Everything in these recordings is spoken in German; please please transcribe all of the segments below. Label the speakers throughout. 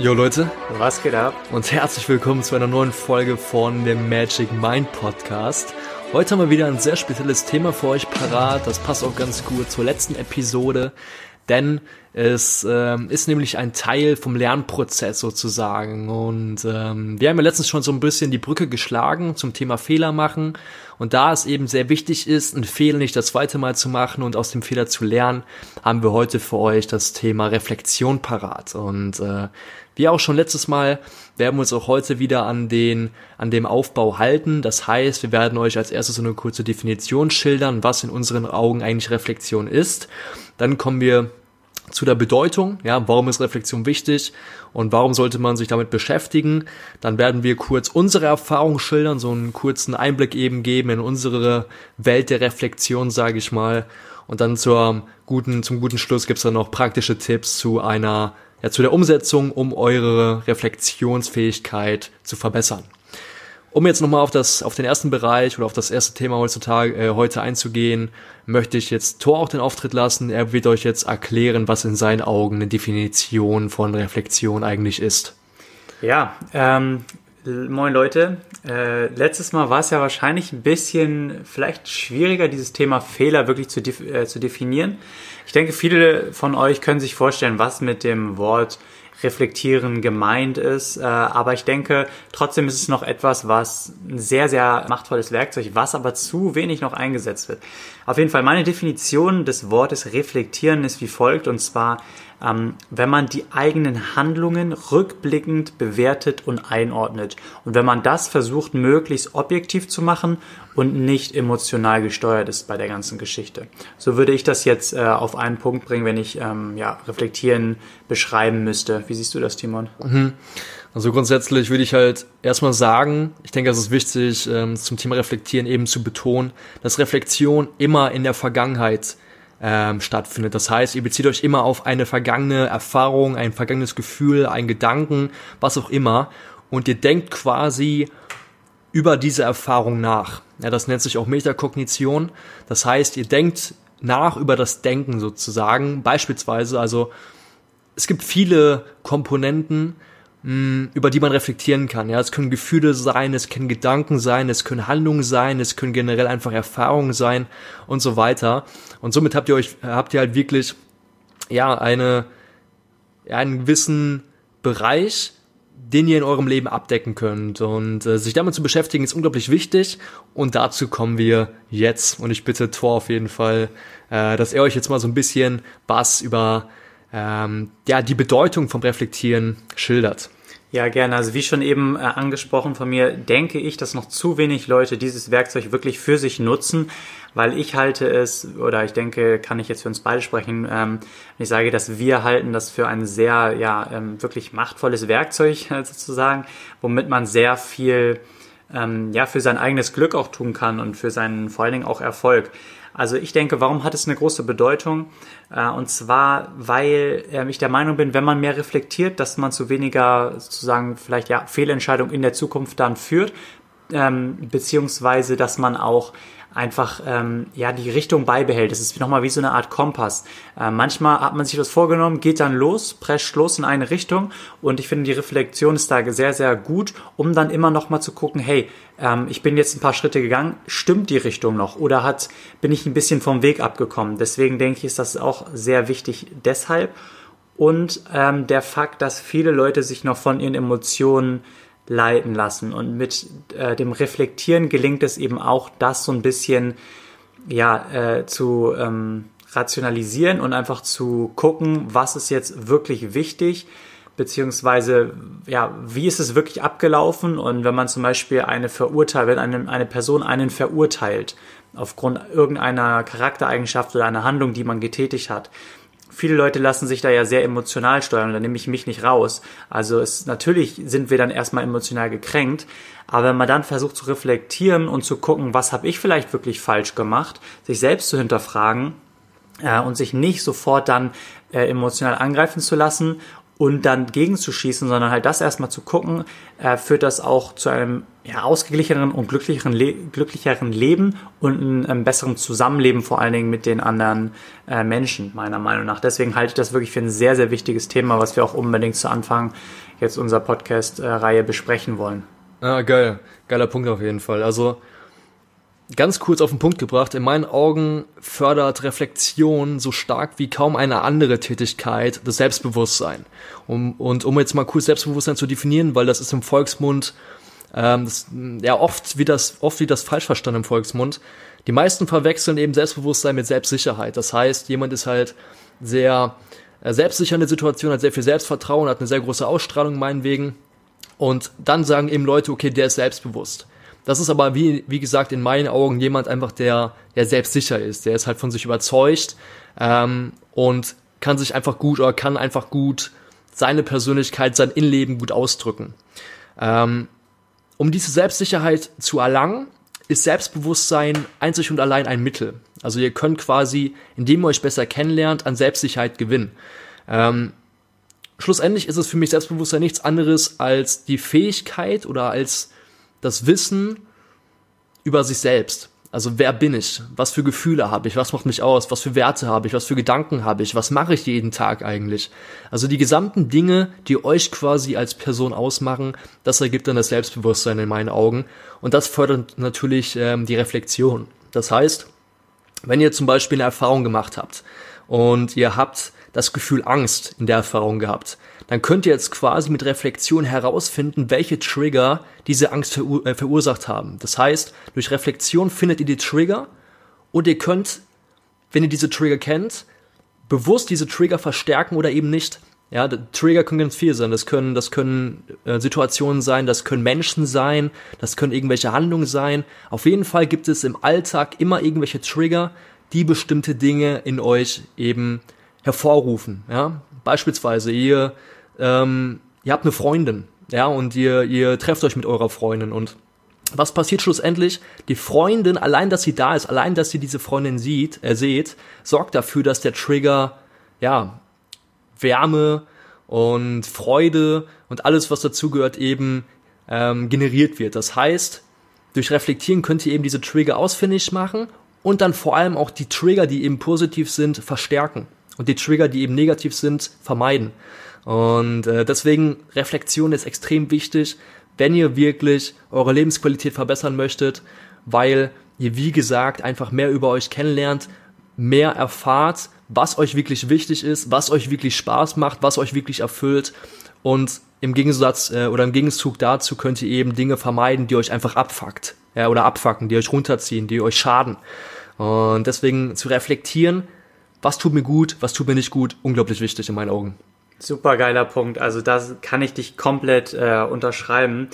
Speaker 1: Jo Leute,
Speaker 2: was geht ab?
Speaker 1: Und herzlich willkommen zu einer neuen Folge von dem Magic Mind Podcast. Heute haben wir wieder ein sehr spezielles Thema für euch parat. Das passt auch ganz gut zur letzten Episode, denn es ähm, ist nämlich ein Teil vom Lernprozess sozusagen. Und ähm, wir haben ja letztens schon so ein bisschen die Brücke geschlagen zum Thema Fehler machen. Und da es eben sehr wichtig ist, einen Fehler nicht das zweite Mal zu machen und aus dem Fehler zu lernen, haben wir heute für euch das Thema Reflexion parat. Und äh, wie auch schon letztes Mal werden wir uns auch heute wieder an den, an dem Aufbau halten. Das heißt, wir werden euch als erstes so eine kurze Definition schildern, was in unseren Augen eigentlich Reflexion ist. Dann kommen wir zu der Bedeutung, ja, warum ist Reflexion wichtig und warum sollte man sich damit beschäftigen. Dann werden wir kurz unsere Erfahrungen schildern, so einen kurzen Einblick eben geben in unsere Welt der Reflexion, sage ich mal. Und dann zur guten, zum guten Schluss gibt's dann noch praktische Tipps zu einer ja, zu der Umsetzung, um eure Reflexionsfähigkeit zu verbessern. Um jetzt nochmal auf das, auf den ersten Bereich oder auf das erste Thema heutzutage, äh, heute einzugehen, möchte ich jetzt Thor auch den Auftritt lassen. Er wird euch jetzt erklären, was in seinen Augen eine Definition von Reflexion eigentlich ist.
Speaker 2: Ja, ähm, moin Leute. Äh, letztes Mal war es ja wahrscheinlich ein bisschen vielleicht schwieriger, dieses Thema Fehler wirklich zu, äh, zu definieren. Ich denke, viele von euch können sich vorstellen, was mit dem Wort reflektieren gemeint ist. Äh, aber ich denke, trotzdem ist es noch etwas, was ein sehr, sehr machtvolles Werkzeug, was aber zu wenig noch eingesetzt wird. Auf jeden Fall, meine Definition des Wortes reflektieren ist wie folgt, und zwar ähm, wenn man die eigenen Handlungen rückblickend bewertet und einordnet. Und wenn man das versucht, möglichst objektiv zu machen und nicht emotional gesteuert ist bei der ganzen Geschichte. So würde ich das jetzt äh, auf einen Punkt bringen, wenn ich ähm, ja, reflektieren beschreiben müsste. Wie siehst du das, Timon? Mhm.
Speaker 1: Also grundsätzlich würde ich halt erstmal sagen, ich denke, es ist wichtig, ähm, zum Thema Reflektieren eben zu betonen, dass Reflexion immer in der Vergangenheit ähm, stattfindet. Das heißt, ihr bezieht euch immer auf eine vergangene Erfahrung, ein vergangenes Gefühl, einen Gedanken, was auch immer. Und ihr denkt quasi über diese Erfahrung nach. Ja, das nennt sich auch Metakognition. Das heißt, ihr denkt nach über das Denken sozusagen. Beispielsweise, also es gibt viele Komponenten, mh, über die man reflektieren kann. Ja, es können Gefühle sein, es können Gedanken sein, es können Handlungen sein, es können generell einfach Erfahrungen sein und so weiter. Und somit habt ihr euch, habt ihr halt wirklich, ja, eine, einen gewissen Bereich, den ihr in eurem Leben abdecken könnt. Und äh, sich damit zu beschäftigen ist unglaublich wichtig. Und dazu kommen wir jetzt. Und ich bitte Thor auf jeden Fall, äh, dass er euch jetzt mal so ein bisschen was über ähm, ja, die Bedeutung vom Reflektieren schildert.
Speaker 2: Ja, gerne. Also wie schon eben äh, angesprochen von mir, denke ich, dass noch zu wenig Leute dieses Werkzeug wirklich für sich nutzen, weil ich halte es, oder ich denke, kann ich jetzt für uns beide sprechen, ähm, ich sage, dass wir halten das für ein sehr, ja, ähm, wirklich machtvolles Werkzeug sozusagen, womit man sehr viel, ähm, ja, für sein eigenes Glück auch tun kann und für seinen, vor allen Dingen auch Erfolg. Also ich denke, warum hat es eine große Bedeutung? Äh, und zwar, weil ähm, ich der Meinung bin, wenn man mehr reflektiert, dass man zu weniger sozusagen vielleicht ja Fehlentscheidungen in der Zukunft dann führt, ähm, beziehungsweise dass man auch einfach ähm, ja die Richtung beibehält. Das ist nochmal wie so eine Art Kompass. Äh, manchmal hat man sich das vorgenommen, geht dann los, prescht los in eine Richtung und ich finde die Reflexion ist da sehr sehr gut, um dann immer nochmal zu gucken, hey, ähm, ich bin jetzt ein paar Schritte gegangen, stimmt die Richtung noch oder hat bin ich ein bisschen vom Weg abgekommen? Deswegen denke ich, ist das auch sehr wichtig deshalb und ähm, der Fakt, dass viele Leute sich noch von ihren Emotionen leiten lassen. Und mit äh, dem Reflektieren gelingt es eben auch, das so ein bisschen ja, äh, zu ähm, rationalisieren und einfach zu gucken, was ist jetzt wirklich wichtig, beziehungsweise ja, wie ist es wirklich abgelaufen und wenn man zum Beispiel eine verurteilt, wenn eine, eine Person einen verurteilt aufgrund irgendeiner Charaktereigenschaft oder einer Handlung, die man getätigt hat, viele Leute lassen sich da ja sehr emotional steuern und da nehme ich mich nicht raus. Also es, natürlich sind wir dann erstmal emotional gekränkt, aber wenn man dann versucht zu reflektieren und zu gucken, was habe ich vielleicht wirklich falsch gemacht, sich selbst zu hinterfragen äh, und sich nicht sofort dann äh, emotional angreifen zu lassen und dann gegenzuschießen, sondern halt das erstmal zu gucken, äh, führt das auch zu einem ja, ausgeglicheneren und glücklicheren, Le glücklicheren Leben und einem, einem besseren Zusammenleben vor allen Dingen mit den anderen äh, Menschen, meiner Meinung nach. Deswegen halte ich das wirklich für ein sehr, sehr wichtiges Thema, was wir auch unbedingt zu Anfang jetzt unserer Podcast-Reihe besprechen wollen.
Speaker 1: Ah, geil. Geiler Punkt auf jeden Fall. Also, ganz kurz auf den Punkt gebracht, in meinen Augen fördert Reflexion so stark wie kaum eine andere Tätigkeit das Selbstbewusstsein. Um, und um jetzt mal kurz Selbstbewusstsein zu definieren, weil das ist im Volksmund, ähm, das, ja oft wie das, oft wie das falsch verstanden im Volksmund. Die meisten verwechseln eben Selbstbewusstsein mit Selbstsicherheit. Das heißt, jemand ist halt sehr äh, selbstsicher in der Situation, hat sehr viel Selbstvertrauen, hat eine sehr große Ausstrahlung meinetwegen. Und dann sagen eben Leute, okay, der ist selbstbewusst. Das ist aber, wie, wie gesagt, in meinen Augen jemand einfach, der, der selbstsicher ist. Der ist halt von sich überzeugt ähm, und kann sich einfach gut oder kann einfach gut seine Persönlichkeit, sein Innenleben gut ausdrücken. Ähm, um diese Selbstsicherheit zu erlangen, ist Selbstbewusstsein einzig und allein ein Mittel. Also ihr könnt quasi, indem ihr euch besser kennenlernt, an Selbstsicherheit gewinnen. Ähm, schlussendlich ist es für mich Selbstbewusstsein nichts anderes als die Fähigkeit oder als das Wissen über sich selbst. Also wer bin ich? Was für Gefühle habe ich? Was macht mich aus? Was für Werte habe ich? Was für Gedanken habe ich? Was mache ich jeden Tag eigentlich? Also die gesamten Dinge, die euch quasi als Person ausmachen, das ergibt dann das Selbstbewusstsein in meinen Augen. Und das fördert natürlich ähm, die Reflexion. Das heißt, wenn ihr zum Beispiel eine Erfahrung gemacht habt und ihr habt das Gefühl Angst in der Erfahrung gehabt, dann könnt ihr jetzt quasi mit Reflexion herausfinden, welche Trigger diese Angst verur äh, verursacht haben. Das heißt, durch Reflexion findet ihr die Trigger und ihr könnt, wenn ihr diese Trigger kennt, bewusst diese Trigger verstärken oder eben nicht. Ja, Trigger können ganz viel sein. Das können, das können äh, Situationen sein, das können Menschen sein, das können irgendwelche Handlungen sein. Auf jeden Fall gibt es im Alltag immer irgendwelche Trigger, die bestimmte Dinge in euch eben hervorrufen. Ja, beispielsweise ihr ähm, ihr habt eine Freundin, ja, und ihr, ihr trefft euch mit eurer Freundin und was passiert schlussendlich? Die Freundin, allein dass sie da ist, allein dass sie diese Freundin sieht, er äh, seht, sorgt dafür, dass der Trigger, ja, Wärme und Freude und alles, was dazugehört, eben ähm, generiert wird. Das heißt, durch Reflektieren könnt ihr eben diese Trigger ausfindig machen und dann vor allem auch die Trigger, die eben positiv sind, verstärken und die Trigger, die eben negativ sind, vermeiden. Und äh, deswegen Reflexion ist extrem wichtig, wenn ihr wirklich eure Lebensqualität verbessern möchtet, weil ihr, wie gesagt, einfach mehr über euch kennenlernt, mehr erfahrt, was euch wirklich wichtig ist, was euch wirklich Spaß macht, was euch wirklich erfüllt. Und im Gegensatz äh, oder im Gegenzug dazu könnt ihr eben Dinge vermeiden, die euch einfach abfuckt, ja, oder abfacken, die euch runterziehen, die euch schaden. Und deswegen zu reflektieren, was tut mir gut, was tut mir nicht gut, unglaublich wichtig in meinen Augen.
Speaker 2: Super geiler Punkt. Also das kann ich dich komplett äh, unterschreiben.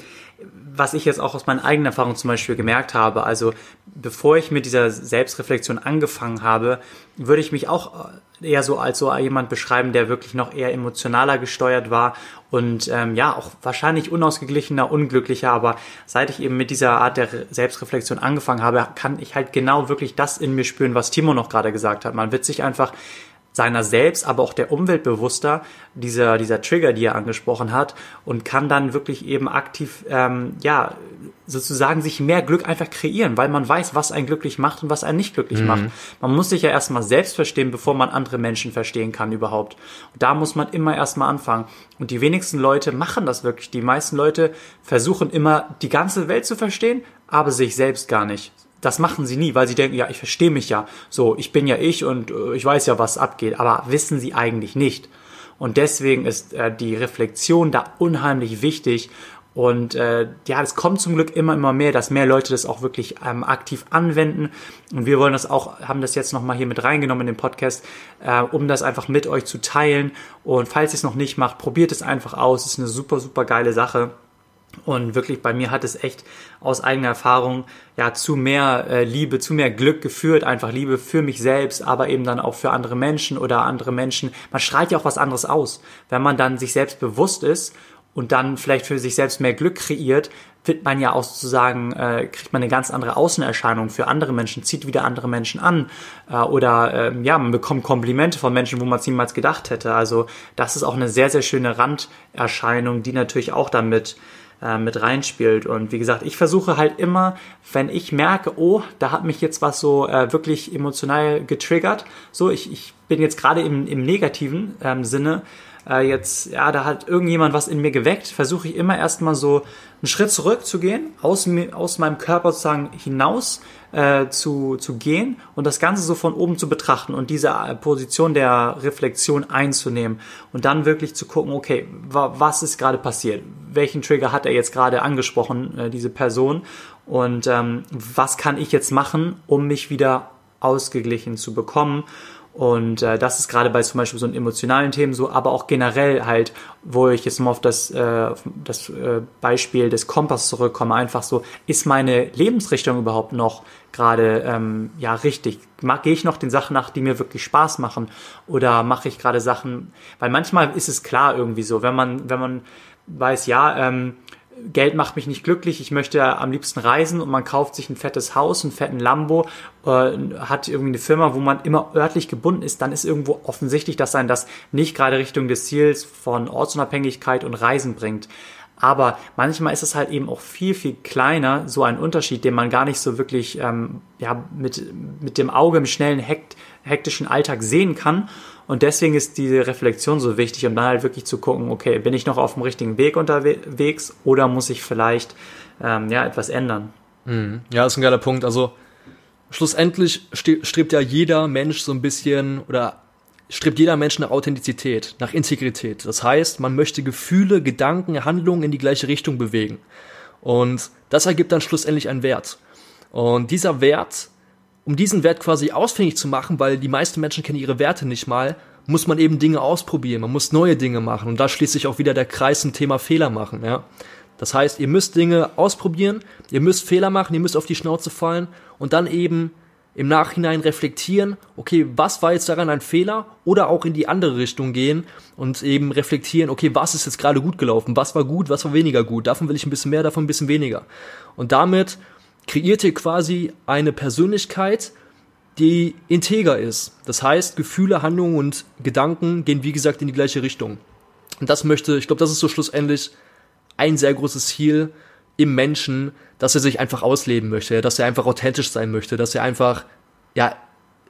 Speaker 2: Was ich jetzt auch aus meinen eigenen Erfahrungen zum Beispiel gemerkt habe, also bevor ich mit dieser Selbstreflexion angefangen habe, würde ich mich auch eher so als so jemand beschreiben, der wirklich noch eher emotionaler gesteuert war und ähm, ja auch wahrscheinlich unausgeglichener, unglücklicher. Aber seit ich eben mit dieser Art der Selbstreflexion angefangen habe, kann ich halt genau wirklich das in mir spüren, was Timo noch gerade gesagt hat. Man wird sich einfach seiner selbst, aber auch der Umwelt bewusster, dieser, dieser Trigger, die er angesprochen hat, und kann dann wirklich eben aktiv, ähm, ja, sozusagen sich mehr Glück einfach kreieren, weil man weiß, was einen glücklich macht und was einen nicht glücklich mhm. macht. Man muss sich ja erstmal selbst verstehen, bevor man andere Menschen verstehen kann überhaupt. Und da muss man immer erstmal anfangen. Und die wenigsten Leute machen das wirklich. Die meisten Leute versuchen immer, die ganze Welt zu verstehen, aber sich selbst gar nicht. Das machen sie nie, weil sie denken, ja, ich verstehe mich ja. So, ich bin ja ich und äh, ich weiß ja, was abgeht. Aber wissen sie eigentlich nicht. Und deswegen ist äh, die Reflexion da unheimlich wichtig. Und äh, ja, es kommt zum Glück immer, immer mehr, dass mehr Leute das auch wirklich ähm, aktiv anwenden. Und wir wollen das auch, haben das jetzt nochmal hier mit reingenommen in den Podcast, äh, um das einfach mit euch zu teilen. Und falls ihr es noch nicht macht, probiert es einfach aus. Es ist eine super, super geile Sache. Und wirklich bei mir hat es echt aus eigener Erfahrung ja zu mehr äh, Liebe, zu mehr Glück geführt, einfach Liebe für mich selbst, aber eben dann auch für andere Menschen oder andere Menschen. Man strahlt ja auch was anderes aus, wenn man dann sich selbst bewusst ist und dann vielleicht für sich selbst mehr Glück kreiert, wird man ja auch sozusagen, äh, kriegt man eine ganz andere Außenerscheinung für andere Menschen, zieht wieder andere Menschen an äh, oder äh, ja, man bekommt Komplimente von Menschen, wo man es niemals gedacht hätte. Also das ist auch eine sehr, sehr schöne Randerscheinung, die natürlich auch damit äh, mit reinspielt. Und wie gesagt, ich versuche halt immer, wenn ich merke, oh, da hat mich jetzt was so äh, wirklich emotional getriggert, so ich, ich bin jetzt gerade im, im negativen ähm, Sinne, äh, jetzt, ja, da hat irgendjemand was in mir geweckt, versuche ich immer erstmal so einen Schritt zurückzugehen, aus, aus meinem Körper sozusagen hinaus äh, zu, zu gehen und das Ganze so von oben zu betrachten und diese äh, Position der Reflexion einzunehmen und dann wirklich zu gucken, okay, wa was ist gerade passiert? Welchen Trigger hat er jetzt gerade angesprochen, äh, diese Person? Und ähm, was kann ich jetzt machen, um mich wieder ausgeglichen zu bekommen? Und äh, das ist gerade bei zum Beispiel so emotionalen Themen so, aber auch generell halt, wo ich jetzt mal auf das, äh, das äh, Beispiel des Kompass zurückkomme, einfach so, ist meine Lebensrichtung überhaupt noch gerade ähm, ja richtig? Gehe ich noch den Sachen nach, die mir wirklich Spaß machen? Oder mache ich gerade Sachen, weil manchmal ist es klar irgendwie so, wenn man, wenn man weiß, ja, ähm, Geld macht mich nicht glücklich, ich möchte am liebsten reisen und man kauft sich ein fettes Haus, einen fetten Lambo, äh, hat irgendwie eine Firma, wo man immer örtlich gebunden ist, dann ist irgendwo offensichtlich, dass ein das nicht gerade Richtung des Ziels von Ortsunabhängigkeit und Reisen bringt. Aber manchmal ist es halt eben auch viel, viel kleiner, so ein Unterschied, den man gar nicht so wirklich ähm, ja, mit, mit dem Auge im schnellen, hekt, hektischen Alltag sehen kann. Und deswegen ist diese Reflexion so wichtig, um dann halt wirklich zu gucken, okay, bin ich noch auf dem richtigen Weg unterwegs oder muss ich vielleicht ähm, ja, etwas ändern?
Speaker 1: Mhm. Ja, ist ein geiler Punkt. Also schlussendlich strebt ja jeder Mensch so ein bisschen oder strebt jeder Mensch nach Authentizität, nach Integrität. Das heißt, man möchte Gefühle, Gedanken, Handlungen in die gleiche Richtung bewegen. Und das ergibt dann schlussendlich einen Wert. Und dieser Wert um diesen Wert quasi ausfindig zu machen, weil die meisten Menschen kennen ihre Werte nicht mal, muss man eben Dinge ausprobieren, man muss neue Dinge machen und da schließt sich auch wieder der Kreis zum Thema Fehler machen, ja. Das heißt, ihr müsst Dinge ausprobieren, ihr müsst Fehler machen, ihr müsst auf die Schnauze fallen und dann eben im Nachhinein reflektieren, okay, was war jetzt daran ein Fehler oder auch in die andere Richtung gehen und eben reflektieren, okay, was ist jetzt gerade gut gelaufen, was war gut, was war weniger gut, davon will ich ein bisschen mehr, davon ein bisschen weniger. Und damit kreiert ihr quasi eine Persönlichkeit, die integer ist. Das heißt, Gefühle, Handlungen und Gedanken gehen, wie gesagt, in die gleiche Richtung. Und das möchte, ich glaube, das ist so schlussendlich ein sehr großes Ziel im Menschen, dass er sich einfach ausleben möchte, dass er einfach authentisch sein möchte, dass er einfach, ja,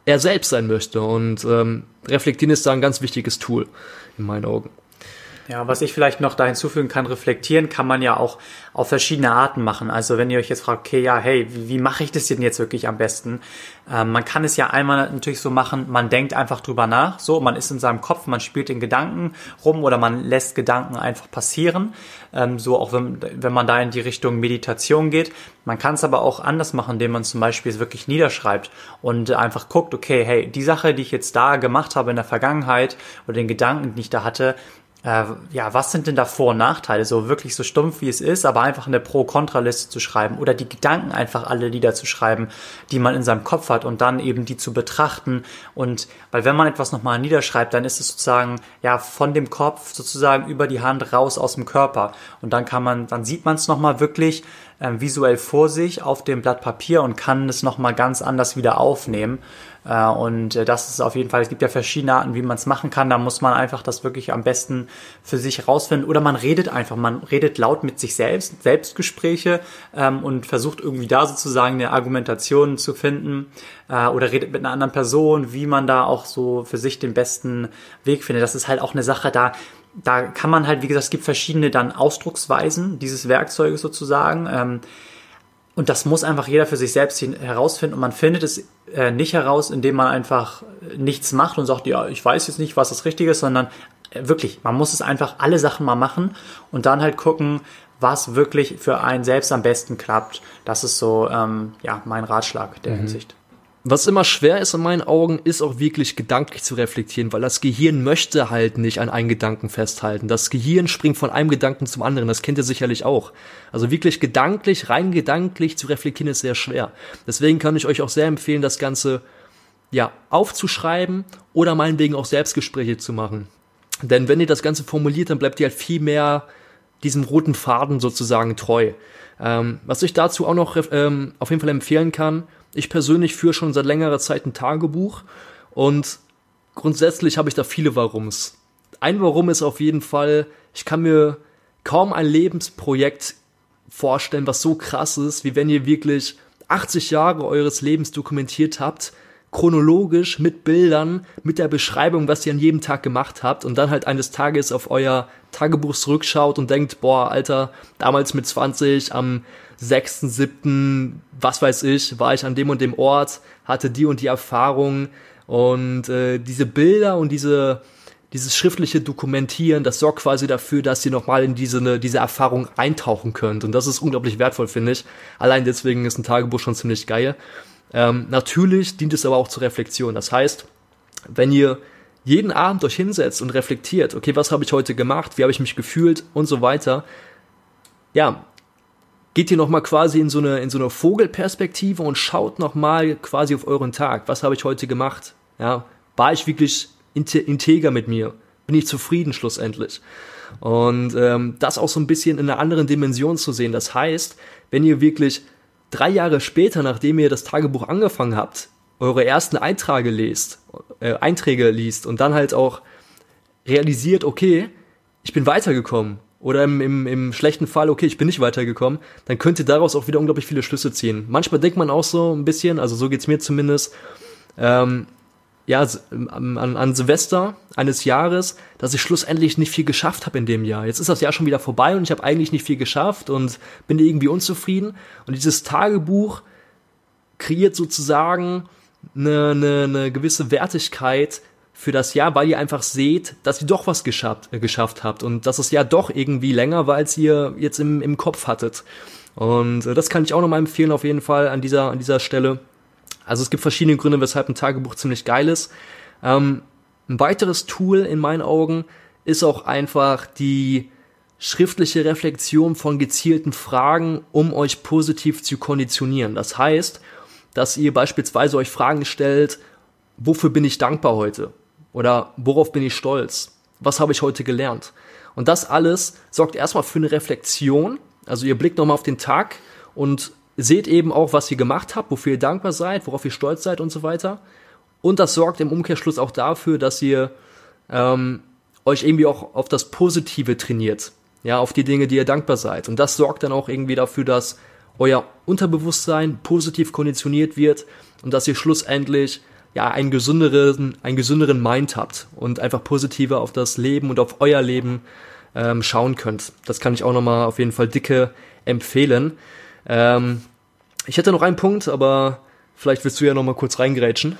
Speaker 1: er selbst sein möchte. Und ähm, reflektieren ist da ein ganz wichtiges Tool, in meinen Augen.
Speaker 2: Ja, was ich vielleicht noch da hinzufügen kann, reflektieren kann man ja auch auf verschiedene Arten machen. Also wenn ihr euch jetzt fragt, okay, ja, hey, wie, mache ich das denn jetzt wirklich am besten? Ähm, man kann es ja einmal natürlich so machen, man denkt einfach drüber nach, so, man ist in seinem Kopf, man spielt den Gedanken rum oder man lässt Gedanken einfach passieren. Ähm, so auch wenn, wenn man da in die Richtung Meditation geht. Man kann es aber auch anders machen, indem man zum Beispiel es wirklich niederschreibt und einfach guckt, okay, hey, die Sache, die ich jetzt da gemacht habe in der Vergangenheit oder den Gedanken, die ich da hatte, äh, ja, was sind denn da Vor- und Nachteile? So wirklich so stumpf wie es ist, aber einfach eine Pro-Kontra-Liste zu schreiben oder die Gedanken einfach alle Lieder zu schreiben, die man in seinem Kopf hat und dann eben die zu betrachten. Und weil wenn man etwas nochmal niederschreibt, dann ist es sozusagen ja von dem Kopf sozusagen über die Hand raus aus dem Körper. Und dann kann man, dann sieht man es nochmal wirklich äh, visuell vor sich auf dem Blatt Papier und kann es nochmal ganz anders wieder aufnehmen. Äh, und äh, das ist auf jeden Fall, es gibt ja verschiedene Arten, wie man es machen kann. Da muss man einfach das wirklich am besten für sich herausfinden. Oder man redet einfach, man redet laut mit sich selbst, Selbstgespräche ähm, und versucht irgendwie da sozusagen eine Argumentation zu finden. Äh, oder redet mit einer anderen Person, wie man da auch so für sich den besten Weg findet. Das ist halt auch eine Sache da, da kann man halt, wie gesagt, es gibt verschiedene dann Ausdrucksweisen dieses Werkzeuges sozusagen. Ähm, und das muss einfach jeder für sich selbst herausfinden. Und man findet es äh, nicht heraus, indem man einfach nichts macht und sagt, ja, ich weiß jetzt nicht, was das Richtige ist, sondern äh, wirklich, man muss es einfach alle Sachen mal machen und dann halt gucken, was wirklich für einen selbst am besten klappt. Das ist so ähm, ja mein Ratschlag der mhm. Hinsicht.
Speaker 1: Was immer schwer ist in meinen Augen, ist auch wirklich gedanklich zu reflektieren, weil das Gehirn möchte halt nicht an einen Gedanken festhalten. Das Gehirn springt von einem Gedanken zum anderen, das kennt ihr sicherlich auch. Also wirklich gedanklich, rein gedanklich zu reflektieren ist sehr schwer. Deswegen kann ich euch auch sehr empfehlen, das Ganze ja aufzuschreiben oder meinetwegen auch Selbstgespräche zu machen. Denn wenn ihr das Ganze formuliert, dann bleibt ihr halt viel mehr diesem roten Faden sozusagen treu. Ähm, was ich dazu auch noch ähm, auf jeden Fall empfehlen kann, ich persönlich führe schon seit längerer Zeit ein Tagebuch und grundsätzlich habe ich da viele Warums. Ein Warum ist auf jeden Fall, ich kann mir kaum ein Lebensprojekt vorstellen, was so krass ist, wie wenn ihr wirklich 80 Jahre eures Lebens dokumentiert habt, chronologisch mit Bildern, mit der Beschreibung, was ihr an jedem Tag gemacht habt und dann halt eines Tages auf euer Tagebuch zurückschaut und denkt, boah, Alter, damals mit 20 am 6., 7., was weiß ich, war ich an dem und dem Ort, hatte die und die Erfahrung und äh, diese Bilder und diese dieses schriftliche Dokumentieren, das sorgt quasi dafür, dass ihr nochmal in diese, ne, diese Erfahrung eintauchen könnt. Und das ist unglaublich wertvoll, finde ich. Allein deswegen ist ein Tagebuch schon ziemlich geil. Ähm, natürlich dient es aber auch zur Reflexion. Das heißt, wenn ihr jeden Abend euch hinsetzt und reflektiert, okay, was habe ich heute gemacht, wie habe ich mich gefühlt und so weiter, ja, geht ihr nochmal quasi in so eine, in so eine Vogelperspektive und schaut nochmal quasi auf euren Tag. Was habe ich heute gemacht? Ja, war ich wirklich integer mit mir? Bin ich zufrieden schlussendlich? Und ähm, das auch so ein bisschen in einer anderen Dimension zu sehen. Das heißt, wenn ihr wirklich drei Jahre später, nachdem ihr das Tagebuch angefangen habt, eure ersten Einträge lest, äh, Einträge liest und dann halt auch realisiert, okay, ich bin weitergekommen oder im, im, im schlechten Fall, okay, ich bin nicht weitergekommen, dann könnt ihr daraus auch wieder unglaublich viele Schlüsse ziehen. Manchmal denkt man auch so ein bisschen, also so geht's mir zumindest, ähm, ja, an, an Silvester eines Jahres, dass ich schlussendlich nicht viel geschafft habe in dem Jahr. Jetzt ist das Jahr schon wieder vorbei und ich habe eigentlich nicht viel geschafft und bin irgendwie unzufrieden. Und dieses Tagebuch kreiert sozusagen eine, eine, eine gewisse Wertigkeit für das Jahr, weil ihr einfach seht, dass ihr doch was geschafft, äh, geschafft habt und dass das Jahr doch irgendwie länger war, als ihr jetzt im, im Kopf hattet. Und äh, das kann ich auch nochmal empfehlen auf jeden Fall an dieser, an dieser Stelle. Also es gibt verschiedene Gründe, weshalb ein Tagebuch ziemlich geil ist. Ähm, ein weiteres Tool in meinen Augen ist auch einfach die schriftliche Reflexion von gezielten Fragen, um euch positiv zu konditionieren. Das heißt, dass ihr beispielsweise euch Fragen stellt, wofür bin ich dankbar heute? Oder worauf bin ich stolz? Was habe ich heute gelernt? Und das alles sorgt erstmal für eine Reflexion. Also ihr blickt nochmal auf den Tag und seht eben auch, was ihr gemacht habt, wofür ihr dankbar seid, worauf ihr stolz seid und so weiter. Und das sorgt im Umkehrschluss auch dafür, dass ihr ähm, euch irgendwie auch auf das Positive trainiert, ja, auf die Dinge, die ihr dankbar seid. Und das sorgt dann auch irgendwie dafür, dass euer Unterbewusstsein positiv konditioniert wird und dass ihr schlussendlich ja einen gesünderen, einen gesünderen Mind habt und einfach positiver auf das Leben und auf euer Leben ähm, schauen könnt. Das kann ich auch nochmal auf jeden Fall dicke empfehlen. Ähm, ich hätte noch einen Punkt, aber vielleicht willst du ja noch mal kurz reingrätschen.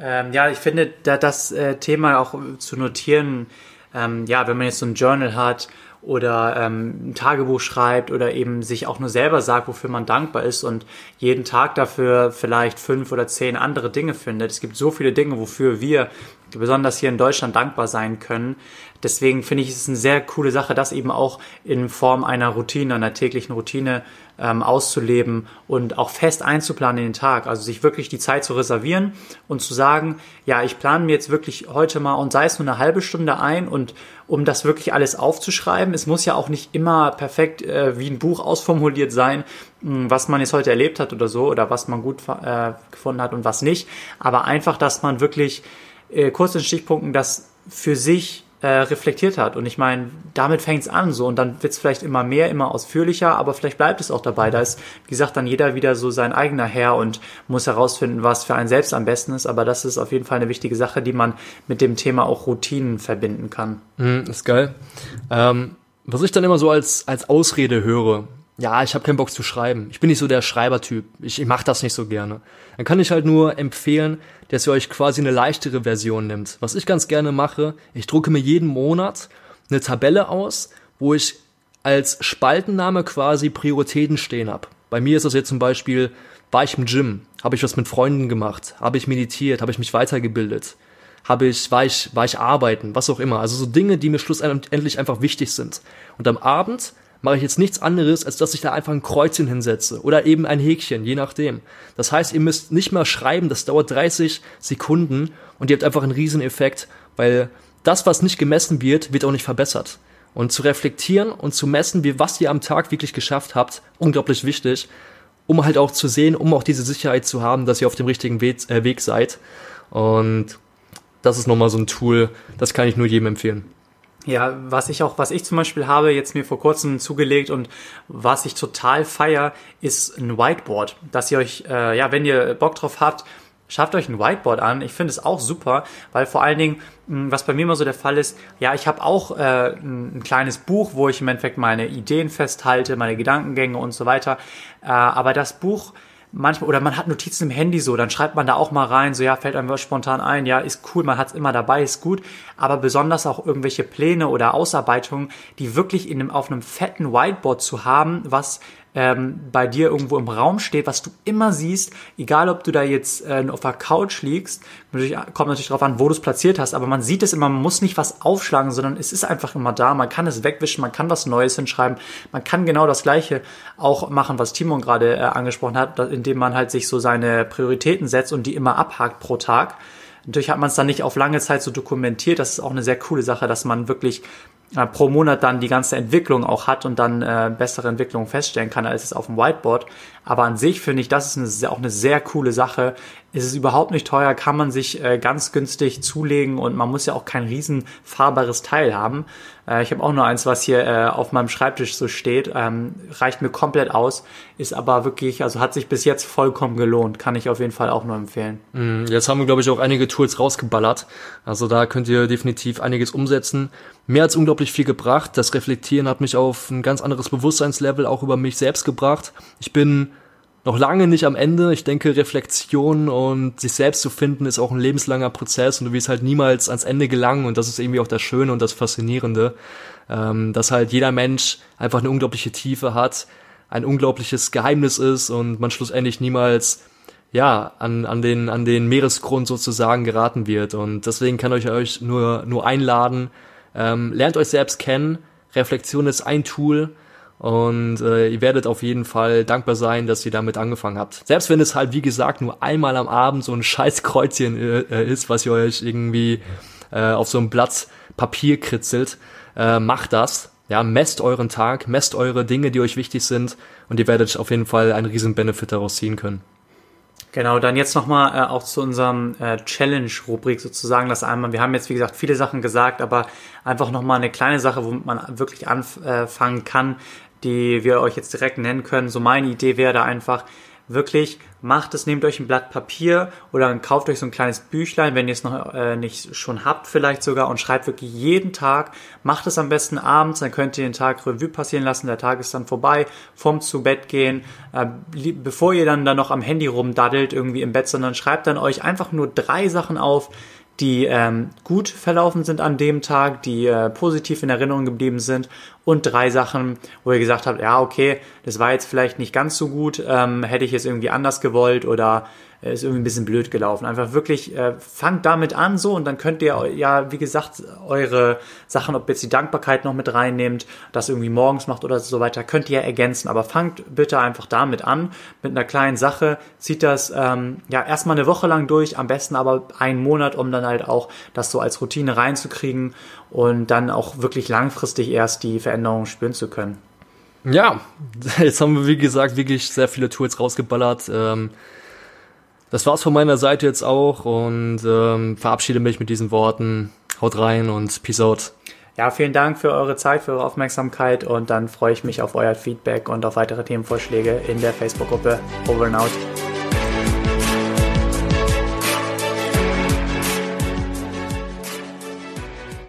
Speaker 2: Ähm, ja, ich finde, da das äh, Thema auch zu notieren, ähm, ja, wenn man jetzt so ein Journal hat oder ähm, ein Tagebuch schreibt oder eben sich auch nur selber sagt, wofür man dankbar ist und jeden Tag dafür vielleicht fünf oder zehn andere Dinge findet. Es gibt so viele Dinge, wofür wir besonders hier in Deutschland dankbar sein können. Deswegen finde ich es eine sehr coole Sache, das eben auch in Form einer Routine, einer täglichen Routine ähm, auszuleben und auch fest einzuplanen in den Tag. Also sich wirklich die Zeit zu reservieren und zu sagen, ja, ich plane mir jetzt wirklich heute mal und sei es nur eine halbe Stunde ein und um das wirklich alles aufzuschreiben. Es muss ja auch nicht immer perfekt äh, wie ein Buch ausformuliert sein, mh, was man jetzt heute erlebt hat oder so oder was man gut äh, gefunden hat und was nicht. Aber einfach, dass man wirklich äh, kurz in Stichpunkten das für sich äh, reflektiert hat. Und ich meine, damit fängt es an so und dann wird es vielleicht immer mehr, immer ausführlicher, aber vielleicht bleibt es auch dabei. Da ist, wie gesagt, dann jeder wieder so sein eigener Herr und muss herausfinden, was für einen selbst am besten ist. Aber das ist auf jeden Fall eine wichtige Sache, die man mit dem Thema auch Routinen verbinden kann.
Speaker 1: Mhm, ist geil. Ähm, was ich dann immer so als, als Ausrede höre, ja, ich habe keinen Bock zu schreiben. Ich bin nicht so der Schreibertyp. Ich, ich mache das nicht so gerne. Dann kann ich halt nur empfehlen, dass ihr euch quasi eine leichtere Version nimmt. Was ich ganz gerne mache, ich drucke mir jeden Monat eine Tabelle aus, wo ich als Spaltenname quasi Prioritäten stehen hab. Bei mir ist das jetzt zum Beispiel, war ich im Gym, habe ich was mit Freunden gemacht, habe ich meditiert, habe ich mich weitergebildet, habe ich, war ich, war ich arbeiten, was auch immer. Also so Dinge, die mir schlussendlich einfach wichtig sind. Und am Abend mache ich jetzt nichts anderes, als dass ich da einfach ein Kreuzchen hinsetze oder eben ein Häkchen, je nachdem. Das heißt, ihr müsst nicht mal schreiben, das dauert 30 Sekunden und ihr habt einfach einen riesen Effekt, weil das, was nicht gemessen wird, wird auch nicht verbessert. Und zu reflektieren und zu messen, wie was ihr am Tag wirklich geschafft habt, unglaublich wichtig, um halt auch zu sehen, um auch diese Sicherheit zu haben, dass ihr auf dem richtigen Weg, äh, Weg seid. Und das ist nochmal so ein Tool, das kann ich nur jedem empfehlen.
Speaker 2: Ja, was ich auch, was ich zum Beispiel habe, jetzt mir vor kurzem zugelegt und was ich total feier, ist ein Whiteboard, dass ihr euch, äh, ja, wenn ihr Bock drauf habt, schafft euch ein Whiteboard an. Ich finde es auch super, weil vor allen Dingen, was bei mir immer so der Fall ist, ja, ich habe auch äh, ein, kleines Buch, wo ich im Endeffekt meine Ideen festhalte, meine Gedankengänge und so weiter. Äh, aber das Buch manchmal, oder man hat Notizen im Handy so, dann schreibt man da auch mal rein, so ja, fällt einem was spontan ein, ja, ist cool, man hat es immer dabei, ist gut, aber besonders auch irgendwelche Pläne oder Ausarbeitungen, die wirklich in einem, auf einem fetten Whiteboard zu haben, was ähm, bei dir irgendwo im Raum steht, was du immer siehst, egal ob du da jetzt äh, auf der Couch liegst, kommt natürlich darauf an, wo du es platziert hast, aber man sieht es immer, man muss nicht was aufschlagen, sondern es ist einfach immer da, man kann es wegwischen, man kann was Neues hinschreiben, man kann genau das Gleiche auch machen, was Timon gerade äh, angesprochen hat, indem man halt sich so seine Prioritäten setzt und die immer abhakt pro Tag. Natürlich hat man es dann nicht auf lange Zeit so dokumentiert. Das ist auch eine sehr coole Sache, dass man wirklich äh, pro Monat dann die ganze Entwicklung auch hat und dann äh, bessere Entwicklungen feststellen kann, als es auf dem Whiteboard. Aber an sich finde ich, das ist eine, auch eine sehr coole Sache. Es ist überhaupt nicht teuer, kann man sich äh, ganz günstig zulegen und man muss ja auch kein riesen fahrbares Teil haben. Äh, ich habe auch nur eins, was hier äh, auf meinem Schreibtisch so steht. Ähm, reicht mir komplett aus, ist aber wirklich, also hat sich bis jetzt vollkommen gelohnt. Kann ich auf jeden Fall auch nur empfehlen.
Speaker 1: Mm, jetzt haben wir, glaube ich, auch einige Tools rausgeballert. Also da könnt ihr definitiv einiges umsetzen. Mehr als unglaublich viel gebracht. Das Reflektieren hat mich auf ein ganz anderes Bewusstseinslevel auch über mich selbst gebracht. Ich bin noch lange nicht am Ende. Ich denke, Reflexion und sich selbst zu finden ist auch ein lebenslanger Prozess und du wirst halt niemals ans Ende gelangen und das ist irgendwie auch das Schöne und das Faszinierende, ähm, dass halt jeder Mensch einfach eine unglaubliche Tiefe hat, ein unglaubliches Geheimnis ist und man schlussendlich niemals ja, an, an, den, an den Meeresgrund sozusagen geraten wird. Und deswegen kann ich euch nur, nur einladen, ähm, lernt euch selbst kennen. Reflexion ist ein Tool, und äh, ihr werdet auf jeden Fall dankbar sein, dass ihr damit angefangen habt. Selbst wenn es halt, wie gesagt, nur einmal am Abend so ein scheiß Kreuzchen äh, ist, was ihr euch irgendwie äh, auf so einem Blatt Papier kritzelt, äh, macht das. Ja, messt euren Tag, messt eure Dinge, die euch wichtig sind und ihr werdet auf jeden Fall einen riesen Benefit daraus ziehen können.
Speaker 2: Genau, dann jetzt nochmal äh, auch zu unserem äh, Challenge-Rubrik sozusagen. Das einmal, wir haben jetzt wie gesagt viele Sachen gesagt, aber einfach nochmal eine kleine Sache, womit man wirklich anfangen kann, die wir euch jetzt direkt nennen können. So meine Idee wäre da einfach wirklich, macht es, nehmt euch ein Blatt Papier oder kauft euch so ein kleines Büchlein, wenn ihr es noch äh, nicht schon habt vielleicht sogar und schreibt wirklich jeden Tag, macht es am besten abends, dann könnt ihr den Tag Revue passieren lassen, der Tag ist dann vorbei, vom zu Bett gehen, äh, bevor ihr dann da noch am Handy rumdaddelt irgendwie im Bett, sondern schreibt dann euch einfach nur drei Sachen auf, die ähm, gut verlaufen sind an dem Tag, die äh, positiv in Erinnerung geblieben sind. Und drei Sachen, wo ihr gesagt habt, ja, okay, das war jetzt vielleicht nicht ganz so gut, ähm, hätte ich es irgendwie anders gewollt oder ist irgendwie ein bisschen blöd gelaufen. Einfach wirklich, äh, fangt damit an so und dann könnt ihr ja, wie gesagt, eure Sachen, ob jetzt die Dankbarkeit noch mit reinnehmt, das irgendwie morgens macht oder so weiter, könnt ihr ergänzen. Aber fangt bitte einfach damit an, mit einer kleinen Sache, zieht das ähm, ja erstmal eine Woche lang durch, am besten aber einen Monat, um dann halt auch das so als Routine reinzukriegen und dann auch wirklich langfristig erst die Veränderungen spüren zu können.
Speaker 1: Ja, jetzt haben wir, wie gesagt, wirklich sehr viele Tools rausgeballert. Ähm das war's von meiner Seite jetzt auch und ähm, verabschiede mich mit diesen Worten. Haut rein und Peace out.
Speaker 2: Ja, vielen Dank für eure Zeit, für eure Aufmerksamkeit und dann freue ich mich auf euer Feedback und auf weitere Themenvorschläge in der Facebook-Gruppe Over and Out.